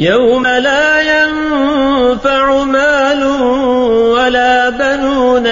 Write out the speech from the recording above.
يوم لا ينفع مال ولا بنون